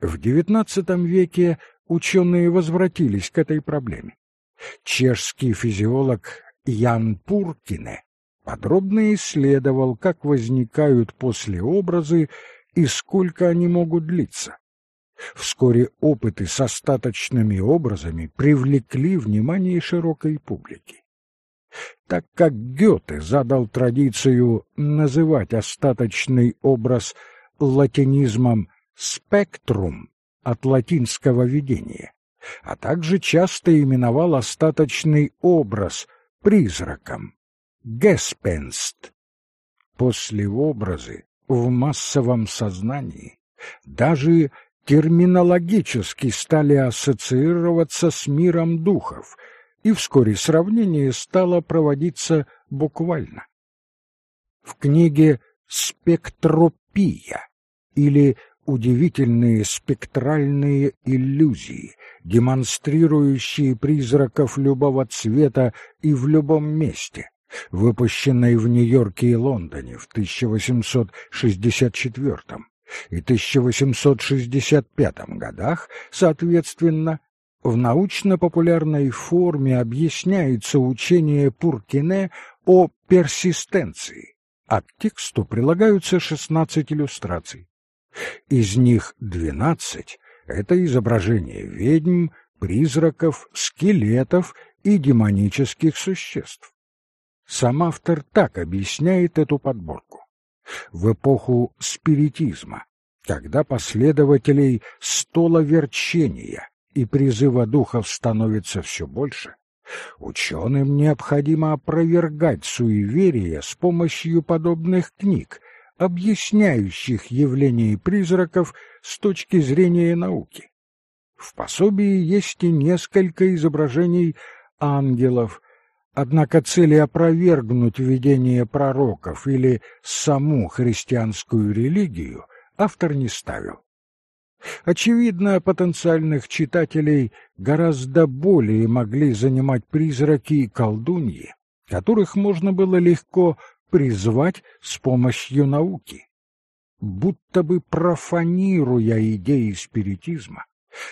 В XIX веке ученые возвратились к этой проблеме. Чешский физиолог Ян Пуркине подробно исследовал, как возникают послеобразы и сколько они могут длиться. Вскоре опыты с остаточными образами привлекли внимание широкой публики. Так как Гёте задал традицию называть остаточный образ латинизмом «спектрум» от латинского видения, а также часто именовал остаточный образ призраком «геспенст». Послеобразы в массовом сознании даже терминологически стали ассоциироваться с миром духов, и вскоре сравнение стало проводиться буквально. В книге «Спектропия» или «Удивительные спектральные иллюзии», демонстрирующие призраков любого цвета и в любом месте, выпущенной в Нью-Йорке и Лондоне в 1864 и 1865 годах, соответственно, в научно-популярной форме объясняется учение Пуркине о персистенции, а к тексту прилагаются 16 иллюстраций. Из них 12 — это изображение ведьм, призраков, скелетов и демонических существ. Сам автор так объясняет эту подборку. В эпоху спиритизма, когда последователей столоверчения и призыва духов становится все больше, ученым необходимо опровергать суеверия с помощью подобных книг, объясняющих явление призраков с точки зрения науки. В пособии есть и несколько изображений ангелов, Однако цели опровергнуть видение пророков или саму христианскую религию автор не ставил. Очевидно, потенциальных читателей гораздо более могли занимать призраки и колдуньи, которых можно было легко призвать с помощью науки. Будто бы профанируя идеи спиритизма,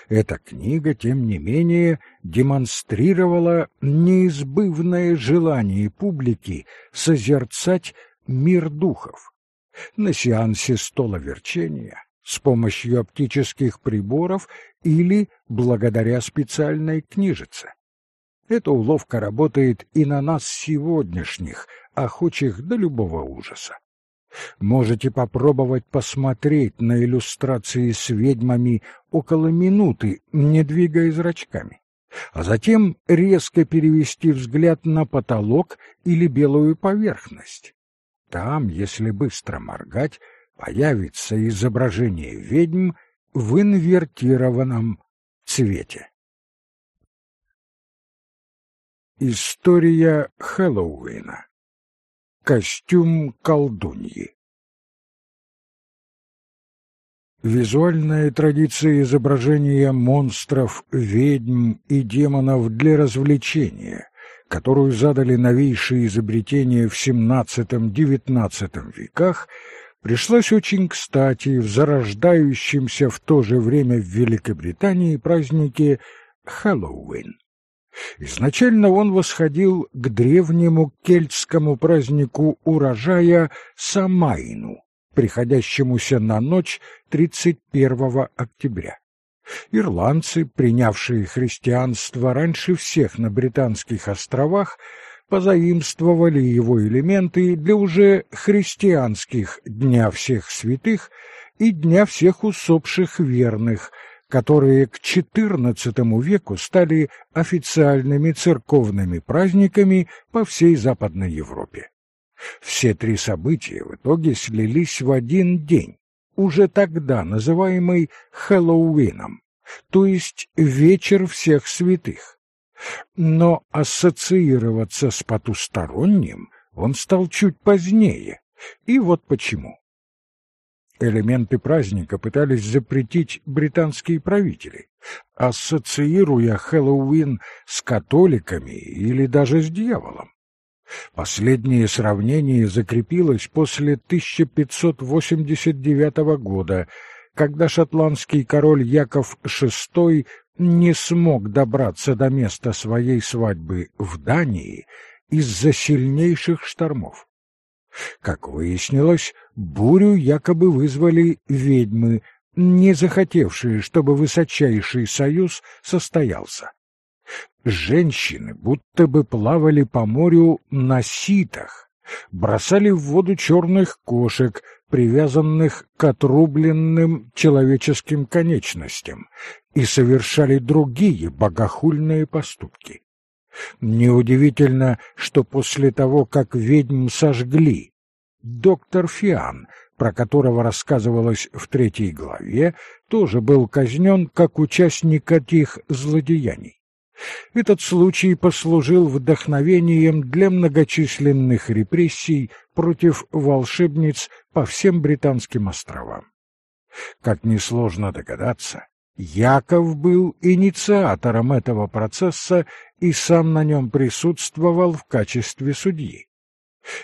эта книга, тем не менее, демонстрировала неизбывное желание публики созерцать мир духов. На сеансе столоверчения, с помощью оптических приборов или благодаря специальной книжице. Эта уловка работает и на нас сегодняшних, охочих до любого ужаса. Можете попробовать посмотреть на иллюстрации с ведьмами около минуты, не двигая зрачками, а затем резко перевести взгляд на потолок или белую поверхность. Там, если быстро моргать, появится изображение ведьм в инвертированном цвете. История Хэллоуина Костюм колдуньи Визуальная традиция изображения монстров, ведьм и демонов для развлечения, которую задали новейшие изобретения в XVII-XIX веках, пришлась очень кстати в зарождающемся в то же время в Великобритании празднике Хэллоуин. Изначально он восходил к древнему кельтскому празднику урожая Самайну, приходящемуся на ночь 31 октября. Ирландцы, принявшие христианство раньше всех на Британских островах, позаимствовали его элементы для уже христианских Дня всех святых и Дня всех усопших верных – которые к XIV веку стали официальными церковными праздниками по всей Западной Европе. Все три события в итоге слились в один день, уже тогда называемый Хэллоуином, то есть вечер всех святых. Но ассоциироваться с потусторонним он стал чуть позднее, и вот почему. Элементы праздника пытались запретить британские правители, ассоциируя Хэллоуин с католиками или даже с дьяволом. Последнее сравнение закрепилось после 1589 года, когда шотландский король Яков VI не смог добраться до места своей свадьбы в Дании из-за сильнейших штормов. Как выяснилось, бурю якобы вызвали ведьмы, не захотевшие, чтобы высочайший союз состоялся. Женщины будто бы плавали по морю на ситах, бросали в воду черных кошек, привязанных к отрубленным человеческим конечностям, и совершали другие богохульные поступки. Неудивительно, что после того, как ведьм сожгли, доктор Фиан, про которого рассказывалось в третьей главе, тоже был казнен как участник этих злодеяний. Этот случай послужил вдохновением для многочисленных репрессий против волшебниц по всем британским островам. Как несложно догадаться, Яков был инициатором этого процесса и сам на нем присутствовал в качестве судьи.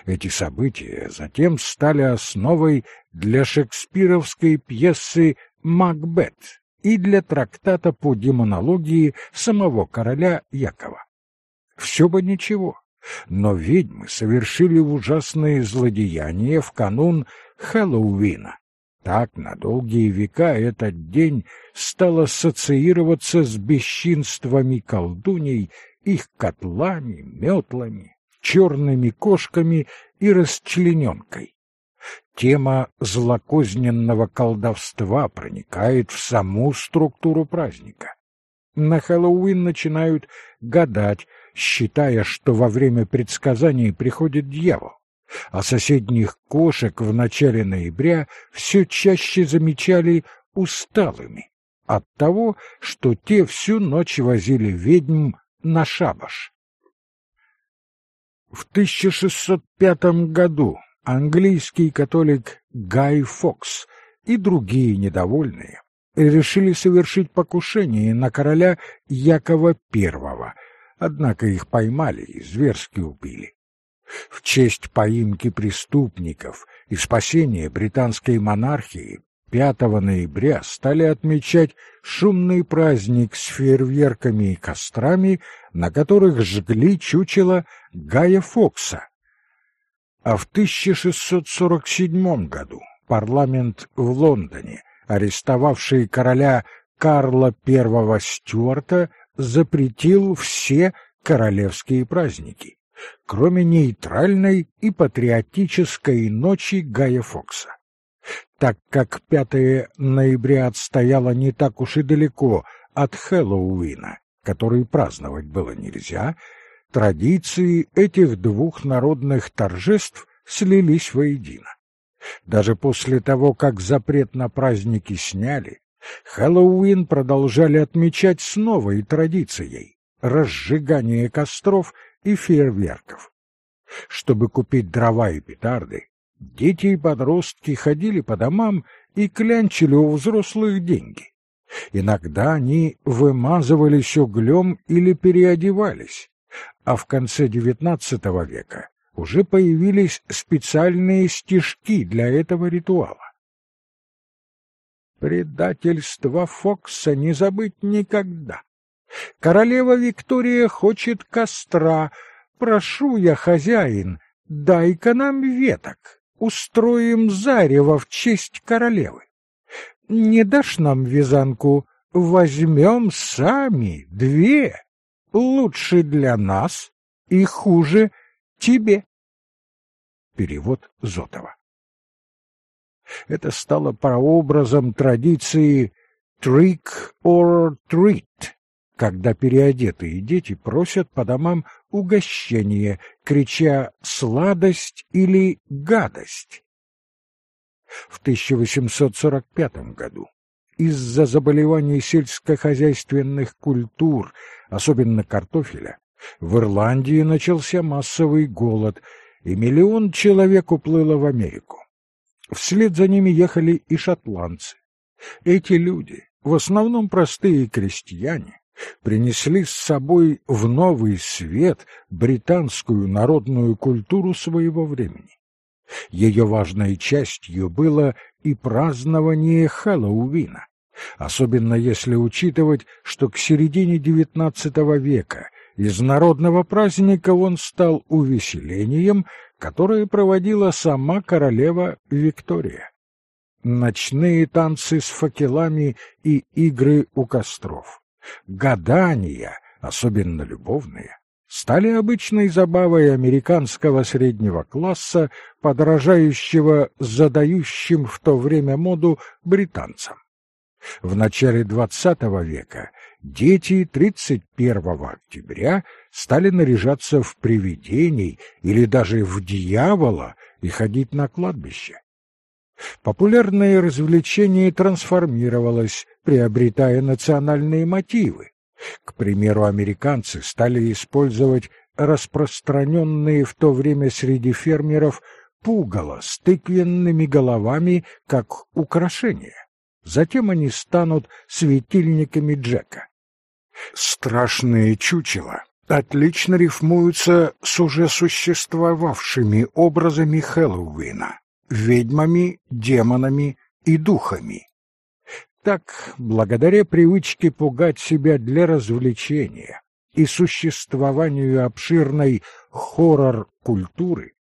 Эти события затем стали основой для шекспировской пьесы «Макбет» и для трактата по демонологии самого короля Якова. Все бы ничего, но ведьмы совершили ужасные злодеяния в канун Хэллоуина. Так на долгие века этот день стал ассоциироваться с бесчинствами колдуней, их котлами, метлами, черными кошками и расчлененкой. Тема злокозненного колдовства проникает в саму структуру праздника. На Хэллоуин начинают гадать, считая, что во время предсказаний приходит дьявол а соседних кошек в начале ноября все чаще замечали усталыми от того, что те всю ночь возили ведьм на шабаш. В 1605 году английский католик Гай Фокс и другие недовольные решили совершить покушение на короля Якова I, однако их поймали и зверски убили в честь поимки преступников и спасения британской монархии 5 ноября стали отмечать шумный праздник с фейерверками и кострами, на которых жгли чучело Гая Фокса. А в 1647 году парламент в Лондоне, арестовавший короля Карла I Стюарта, запретил все королевские праздники кроме нейтральной и патриотической ночи Гая Фокса. Так как 5 ноября отстояло не так уж и далеко от Хэллоуина, который праздновать было нельзя, традиции этих двух народных торжеств слились воедино. Даже после того, как запрет на праздники сняли, Хэллоуин продолжали отмечать с новой традицией — разжигание костров и фейерверков. Чтобы купить дрова и петарды, дети и подростки ходили по домам и клянчили у взрослых деньги. Иногда они вымазывались углем или переодевались, а в конце XIX века уже появились специальные стишки для этого ритуала. Предательство Фокса не забыть никогда. Королева Виктория хочет костра. Прошу я, хозяин, дай-ка нам веток. Устроим зарево в честь королевы. Не дашь нам вязанку? Возьмем сами две. Лучше для нас и хуже тебе. Перевод Зотова. Это стало прообразом традиции «trick or treat» когда переодетые дети просят по домам угощение, крича «сладость» или «гадость». В 1845 году из-за заболеваний сельскохозяйственных культур, особенно картофеля, в Ирландии начался массовый голод, и миллион человек уплыло в Америку. Вслед за ними ехали и шотландцы. Эти люди, в основном простые крестьяне, принесли с собой в новый свет британскую народную культуру своего времени. Ее важной частью было и празднование Хэллоуина, особенно если учитывать, что к середине XIX века из народного праздника он стал увеселением, которое проводила сама королева Виктория. Ночные танцы с факелами и игры у костров, гадания, особенно любовные, стали обычной забавой американского среднего класса, подражающего задающим в то время моду британцам. В начале XX века дети 31 октября стали наряжаться в привидений или даже в дьявола и ходить на кладбище. Популярное развлечение трансформировалось, приобретая национальные мотивы. К примеру, американцы стали использовать распространенные в то время среди фермеров пугало с тыквенными головами как украшение. Затем они станут светильниками Джека. Страшные чучела отлично рифмуются с уже существовавшими образами Хэллоуина — ведьмами, демонами и духами. Так, благодаря привычке пугать себя для развлечения и существованию обширной хоррор-культуры,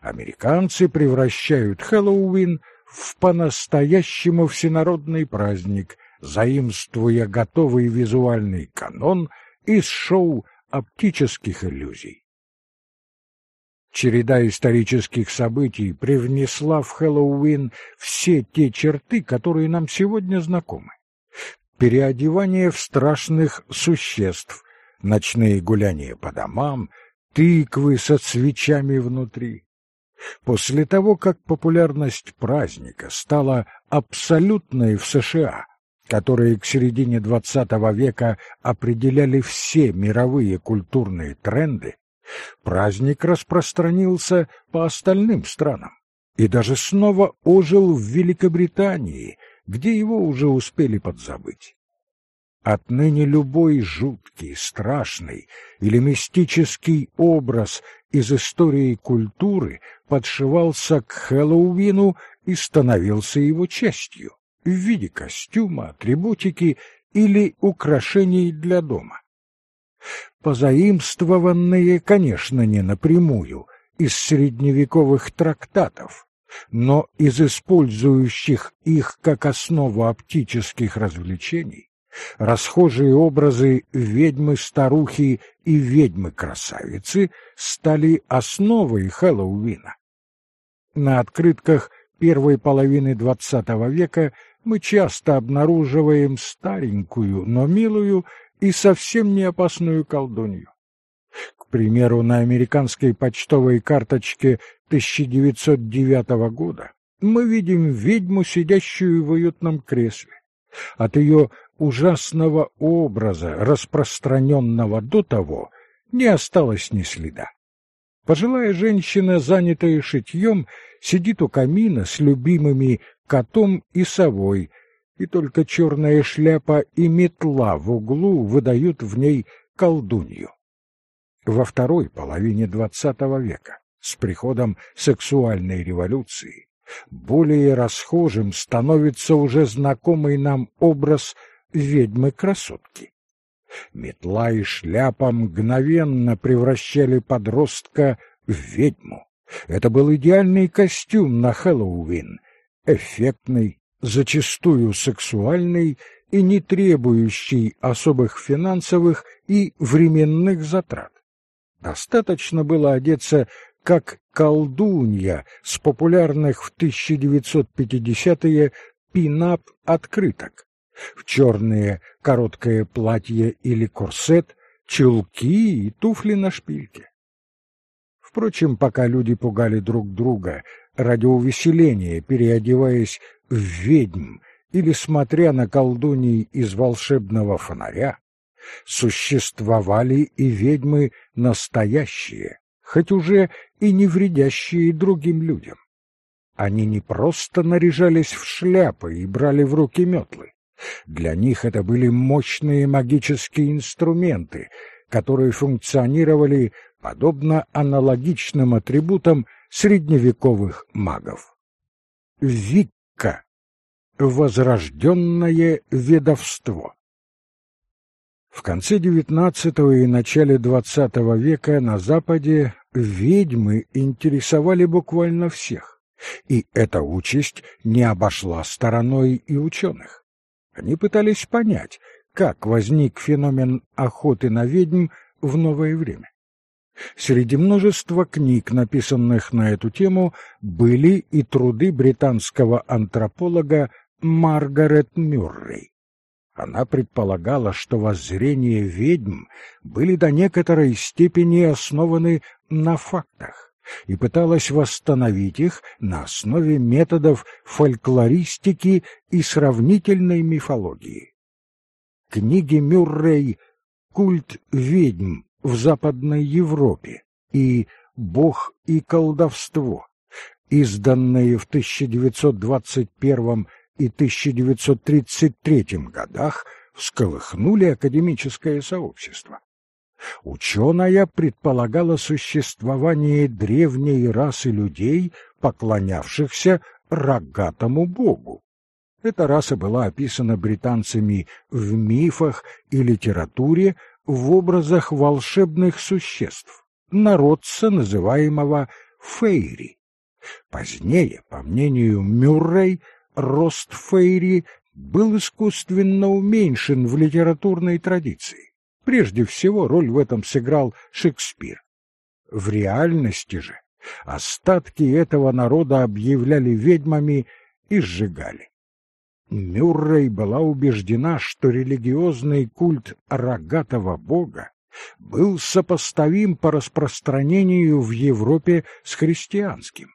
американцы превращают Хэллоуин в по-настоящему всенародный праздник, заимствуя готовый визуальный канон из шоу оптических иллюзий. Череда исторических событий привнесла в Хэллоуин все те черты, которые нам сегодня знакомы. Переодевание в страшных существ, ночные гуляния по домам, тыквы со свечами внутри, После того, как популярность праздника стала абсолютной в США, которые к середине XX века определяли все мировые культурные тренды, праздник распространился по остальным странам и даже снова ожил в Великобритании, где его уже успели подзабыть. Отныне любой жуткий, страшный или мистический образ из истории культуры подшивался к Хэллоуину и становился его частью в виде костюма, атрибутики или украшений для дома. Позаимствованные, конечно, не напрямую, из средневековых трактатов, но из использующих их как основу оптических развлечений, Расхожие образы ведьмы-старухи и ведьмы-красавицы стали основой Хэллоуина. На открытках первой половины XX века мы часто обнаруживаем старенькую, но милую и совсем не опасную колдунью. К примеру, на американской почтовой карточке 1909 года мы видим ведьму, сидящую в уютном кресле. От ее ужасного образа, распространенного до того, не осталось ни следа. Пожилая женщина, занятая шитьем, сидит у камина с любимыми котом и совой, и только черная шляпа и метла в углу выдают в ней колдунью. Во второй половине двадцатого века, с приходом сексуальной революции, более расхожим становится уже знакомый нам образ ведьмы-красотки. Метла и шляпа мгновенно превращали подростка в ведьму. Это был идеальный костюм на Хэллоуин, эффектный, зачастую сексуальный и не требующий особых финансовых и временных затрат. Достаточно было одеться как колдунья с популярных в 1950-е пинап открыток, в черные короткое платье или корсет, чулки и туфли на шпильке. Впрочем, пока люди пугали друг друга ради увеселения, переодеваясь в ведьм или смотря на колдуней из волшебного фонаря, существовали и ведьмы настоящие, хоть уже и не вредящие другим людям. Они не просто наряжались в шляпы и брали в руки метлы. Для них это были мощные магические инструменты, которые функционировали подобно аналогичным атрибутам средневековых магов. Викка – возрожденное ведовство. В конце XIX и начале XX века на Западе ведьмы интересовали буквально всех, и эта участь не обошла стороной и ученых. Они пытались понять, как возник феномен охоты на ведьм в новое время. Среди множества книг, написанных на эту тему, были и труды британского антрополога Маргарет Мюррей. Она предполагала, что воззрения ведьм были до некоторой степени основаны на фактах и пыталась восстановить их на основе методов фольклористики и сравнительной мифологии. Книги Мюррей «Культ ведьм в Западной Европе» и «Бог и колдовство», изданные в 1921 и 1933 годах, всколыхнули академическое сообщество. Ученая предполагала существование древней расы людей, поклонявшихся рогатому богу. Эта раса была описана британцами в мифах и литературе в образах волшебных существ, народца, называемого фейри. Позднее, по мнению Мюррей, рост фейри был искусственно уменьшен в литературной традиции. Прежде всего роль в этом сыграл Шекспир. В реальности же остатки этого народа объявляли ведьмами и сжигали. Мюррей была убеждена, что религиозный культ рогатого бога был сопоставим по распространению в Европе с христианским.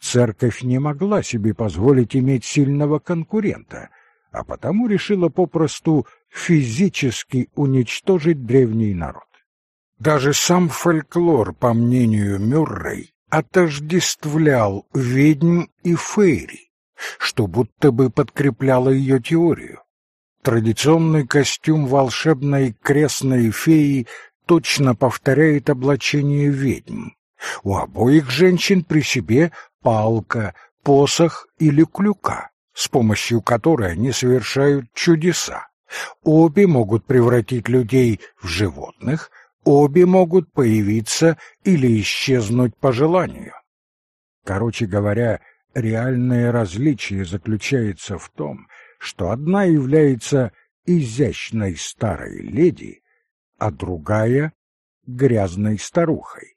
Церковь не могла себе позволить иметь сильного конкурента, а потому решила попросту физически уничтожить древний народ. Даже сам фольклор, по мнению Мюррей, отождествлял ведьм и фейри что будто бы подкрепляло ее теорию. Традиционный костюм волшебной крестной феи точно повторяет облачение ведьм. У обоих женщин при себе палка, посох или клюка, с помощью которой они совершают чудеса. Обе могут превратить людей в животных, обе могут появиться или исчезнуть по желанию. Короче говоря, реальное различие заключается в том, что одна является изящной старой леди, а другая — грязной старухой.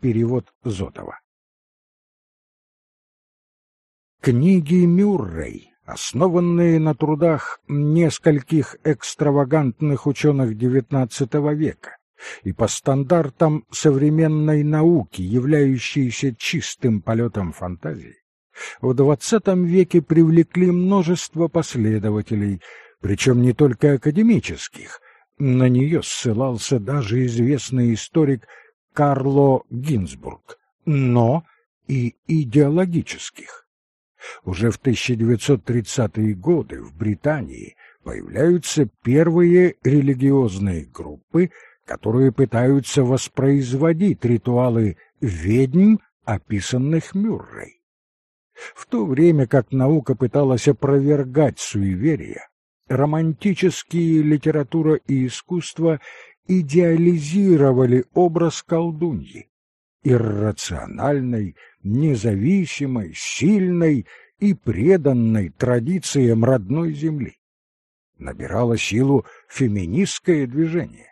Перевод Зотова Книги Мюррей, основанные на трудах нескольких экстравагантных ученых XIX века, и по стандартам современной науки, являющейся чистым полетом фантазии, в XX веке привлекли множество последователей, причем не только академических, на нее ссылался даже известный историк Карло Гинзбург, но и идеологических. Уже в 1930-е годы в Британии появляются первые религиозные группы, которые пытаются воспроизводить ритуалы ведьм, описанных Мюррей. В то время как наука пыталась опровергать суеверия, романтические литература и искусство идеализировали образ колдуньи, иррациональной, независимой, сильной и преданной традициям родной земли. Набирало силу феминистское движение.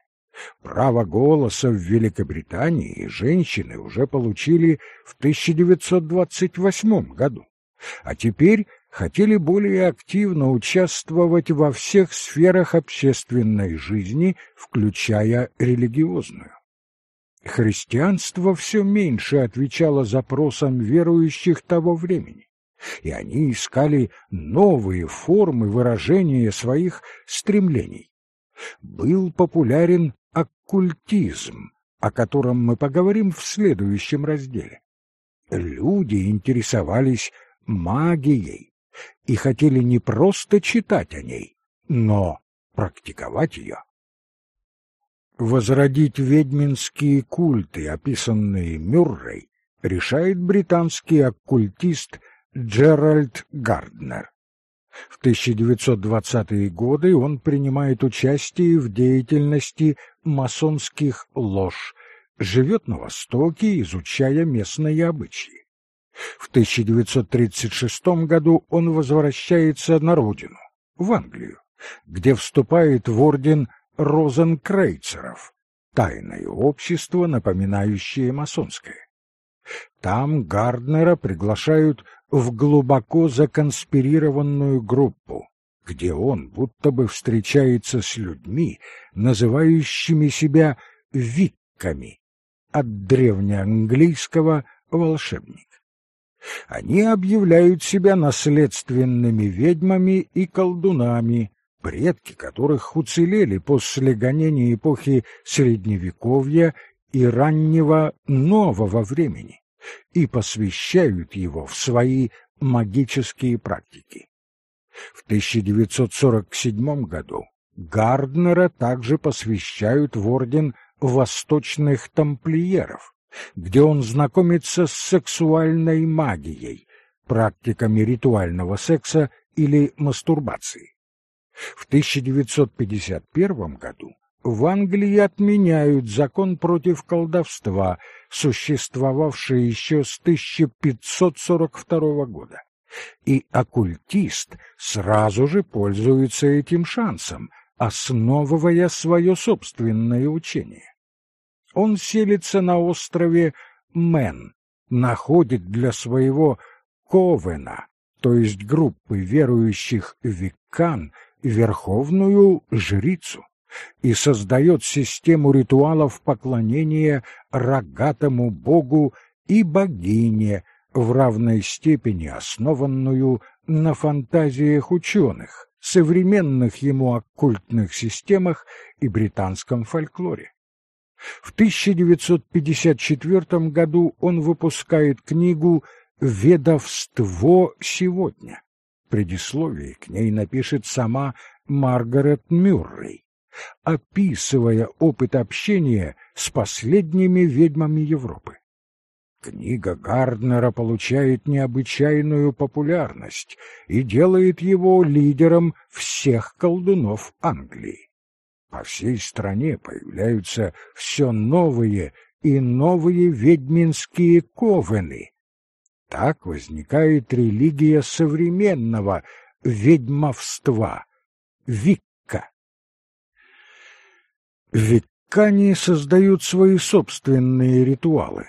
Право голоса в Великобритании женщины уже получили в 1928 году, а теперь хотели более активно участвовать во всех сферах общественной жизни, включая религиозную. Христианство все меньше отвечало запросам верующих того времени, и они искали новые формы выражения своих стремлений. Был популярен оккультизм, о котором мы поговорим в следующем разделе. Люди интересовались магией и хотели не просто читать о ней, но практиковать ее. Возродить ведьминские культы, описанные Мюррей, решает британский оккультист Джеральд Гарднер. В 1920-е годы он принимает участие в деятельности масонских лож, живет на Востоке, изучая местные обычаи. В 1936 году он возвращается на родину, в Англию, где вступает в орден розенкрейцеров, тайное общество, напоминающее масонское. Там Гарднера приглашают в глубоко законспирированную группу, где он будто бы встречается с людьми, называющими себя викками, от древнеанглийского «волшебник». Они объявляют себя наследственными ведьмами и колдунами, предки которых уцелели после гонений эпохи Средневековья и раннего нового времени и посвящают его в свои магические практики. В 1947 году Гарднера также посвящают в орден восточных тамплиеров, где он знакомится с сексуальной магией, практиками ритуального секса или мастурбации. В 1951 году в Англии отменяют закон против колдовства, существовавший еще с 1542 года. И оккультист сразу же пользуется этим шансом, основывая свое собственное учение. Он селится на острове Мэн, находит для своего ковена, то есть группы верующих виккан, верховную жрицу и создает систему ритуалов поклонения рогатому богу и богине, в равной степени основанную на фантазиях ученых, современных ему оккультных системах и британском фольклоре. В 1954 году он выпускает книгу «Ведовство сегодня». Предисловие к ней напишет сама Маргарет Мюррей описывая опыт общения с последними ведьмами Европы. Книга Гарднера получает необычайную популярность и делает его лидером всех колдунов Англии. По всей стране появляются все новые и новые ведьминские ковены. Так возникает религия современного ведьмовства — вик Виккане создают свои собственные ритуалы.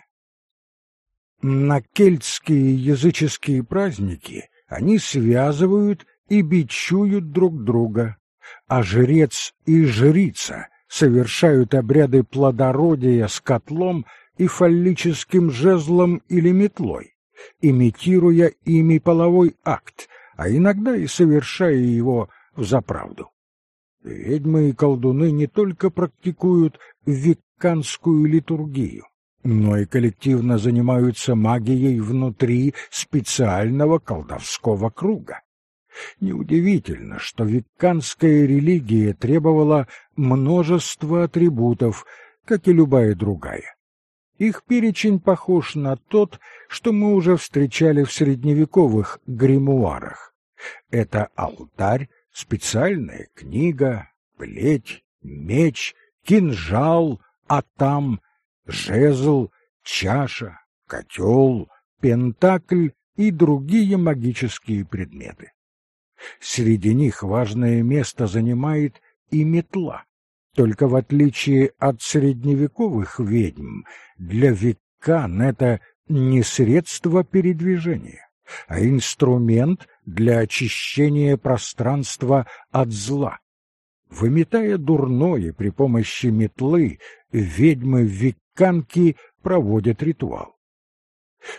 На кельтские языческие праздники они связывают и бичуют друг друга, а жрец и жрица совершают обряды плодородия с котлом и фаллическим жезлом или метлой, имитируя ими половой акт, а иногда и совершая его взаправду. Ведьмы и колдуны не только практикуют викканскую литургию, но и коллективно занимаются магией внутри специального колдовского круга. Неудивительно, что викканская религия требовала множества атрибутов, как и любая другая. Их перечень похож на тот, что мы уже встречали в средневековых гримуарах. Это алтарь, специальная книга, плеть, меч, кинжал, атам, жезл, чаша, котел, пентакль и другие магические предметы. Среди них важное место занимает и метла. Только в отличие от средневековых ведьм, для векан это не средство передвижения, а инструмент для очищения пространства от зла. Выметая дурное при помощи метлы, ведьмы-викканки проводят ритуал.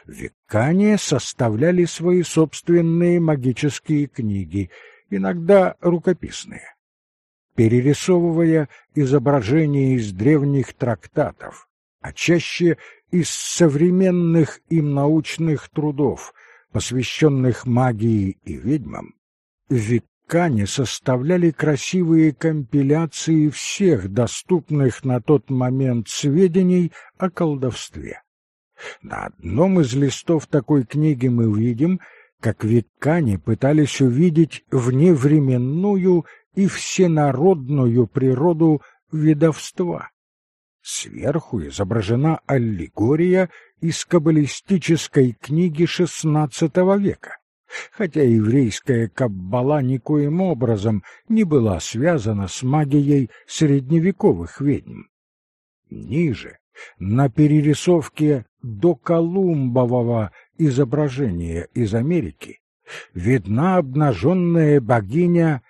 Виккане составляли свои собственные магические книги, иногда рукописные. Перерисовывая изображения из древних трактатов, а чаще из современных им научных трудов, посвященных магии и ведьмам, Виккане составляли красивые компиляции всех доступных на тот момент сведений о колдовстве. На одном из листов такой книги мы увидим, как Виккане пытались увидеть вневременную и всенародную природу ведовства. Сверху изображена аллегория из каббалистической книги XVI века, хотя еврейская каббала никоим образом не была связана с магией средневековых ведьм. Ниже, на перерисовке до Колумбового изображения из Америки, видна обнаженная богиня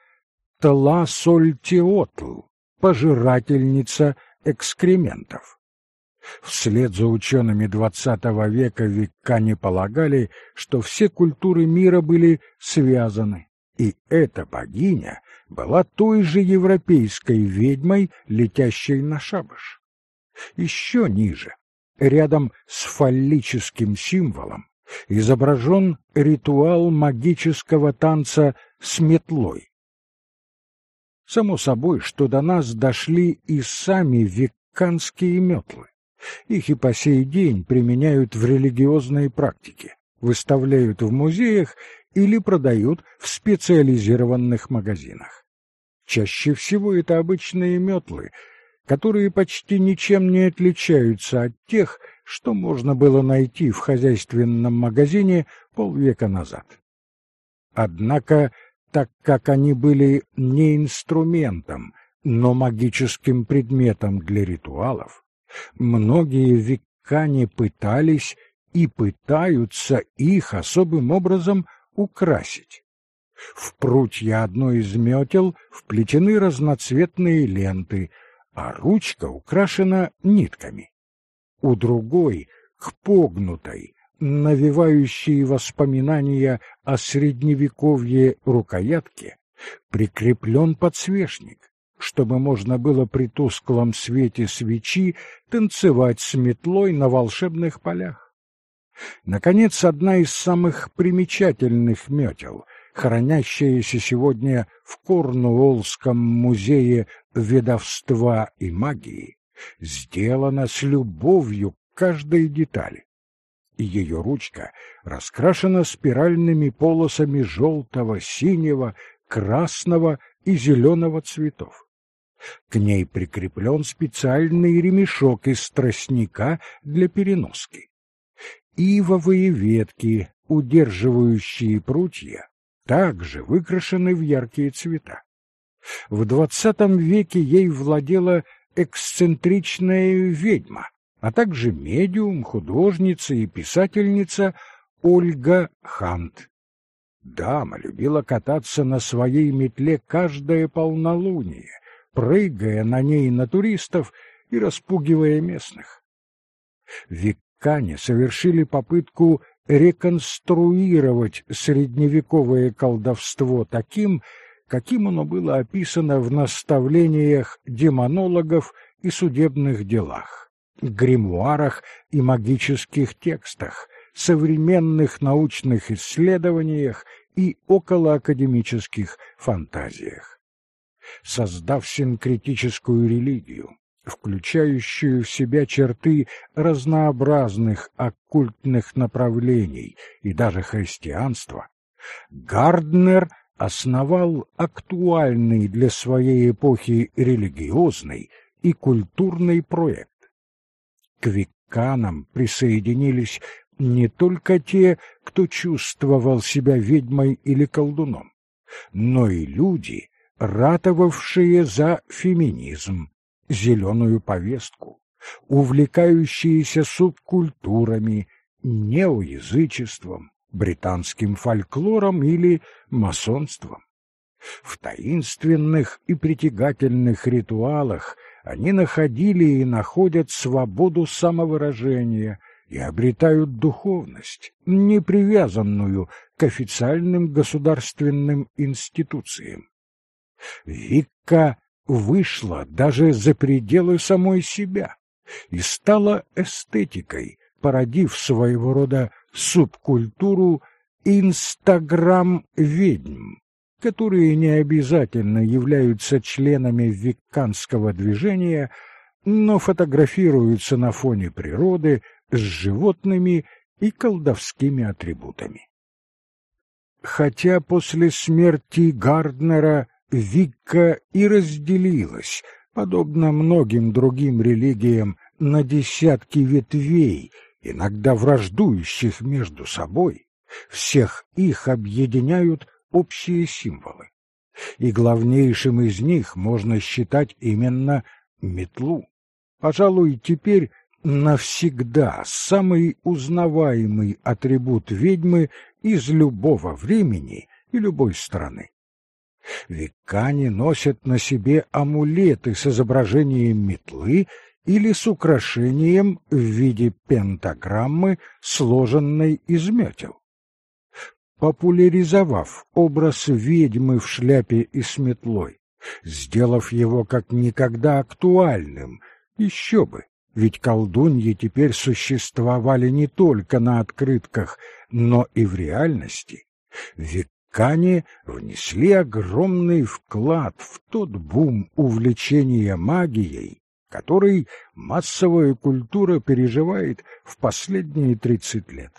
Тласольтиотл, пожирательница экскрементов. Вслед за учеными XX века не полагали, что все культуры мира были связаны, и эта богиня была той же европейской ведьмой, летящей на шабаш. Еще ниже, рядом с фаллическим символом, изображен ритуал магического танца с метлой. Само собой, что до нас дошли и сами векканские метлы. Их и по сей день применяют в религиозной практике, выставляют в музеях или продают в специализированных магазинах. Чаще всего это обычные метлы, которые почти ничем не отличаются от тех, что можно было найти в хозяйственном магазине полвека назад. Однако так как они были не инструментом, но магическим предметом для ритуалов, многие векане пытались и пытаются их особым образом украсить. В прутья одной из метел вплетены разноцветные ленты, а ручка украшена нитками. У другой, к погнутой, навевающие воспоминания о средневековье рукоятке, прикреплен подсвечник, чтобы можно было при тусклом свете свечи танцевать с метлой на волшебных полях. Наконец, одна из самых примечательных метел, хранящаяся сегодня в Корнуоллском музее ведовства и магии, сделана с любовью к каждой детали и ее ручка раскрашена спиральными полосами желтого, синего, красного и зеленого цветов. К ней прикреплен специальный ремешок из тростника для переноски. Ивовые ветки, удерживающие прутья, также выкрашены в яркие цвета. В двадцатом веке ей владела эксцентричная ведьма, а также медиум, художница и писательница Ольга Хант. Дама любила кататься на своей метле каждое полнолуние, прыгая на ней на туристов и распугивая местных. Виккане совершили попытку реконструировать средневековое колдовство таким, каким оно было описано в наставлениях демонологов и судебных делах гримуарах и магических текстах, современных научных исследованиях и околоакадемических фантазиях. Создав синкретическую религию, включающую в себя черты разнообразных оккультных направлений и даже христианства, Гарднер основал актуальный для своей эпохи религиозный и культурный проект. К веканам присоединились не только те, кто чувствовал себя ведьмой или колдуном, но и люди, ратовавшие за феминизм, зеленую повестку, увлекающиеся субкультурами, неоязычеством, британским фольклором или масонством. В таинственных и притягательных ритуалах они находили и находят свободу самовыражения и обретают духовность, не привязанную к официальным государственным институциям. Викка вышла даже за пределы самой себя и стала эстетикой, породив своего рода субкультуру «Инстаграм-ведьм», которые не обязательно являются членами викканского движения, но фотографируются на фоне природы с животными и колдовскими атрибутами. Хотя после смерти Гарднера Викка и разделилась, подобно многим другим религиям, на десятки ветвей, иногда враждующих между собой, всех их объединяют общие символы. И главнейшим из них можно считать именно метлу. Пожалуй, теперь навсегда самый узнаваемый атрибут ведьмы из любого времени и любой страны. Виккане носят на себе амулеты с изображением метлы или с украшением в виде пентаграммы, сложенной из метел. Популяризовав образ ведьмы в шляпе и с метлой, сделав его как никогда актуальным, еще бы, ведь колдуньи теперь существовали не только на открытках, но и в реальности. Веккане внесли огромный вклад в тот бум увлечения магией, который массовая культура переживает в последние тридцать лет.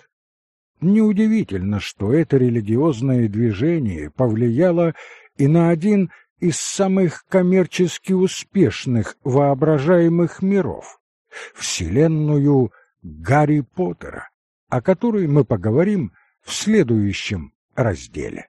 Неудивительно, что это религиозное движение повлияло и на один из самых коммерчески успешных воображаемых миров — вселенную Гарри Поттера, о которой мы поговорим в следующем разделе.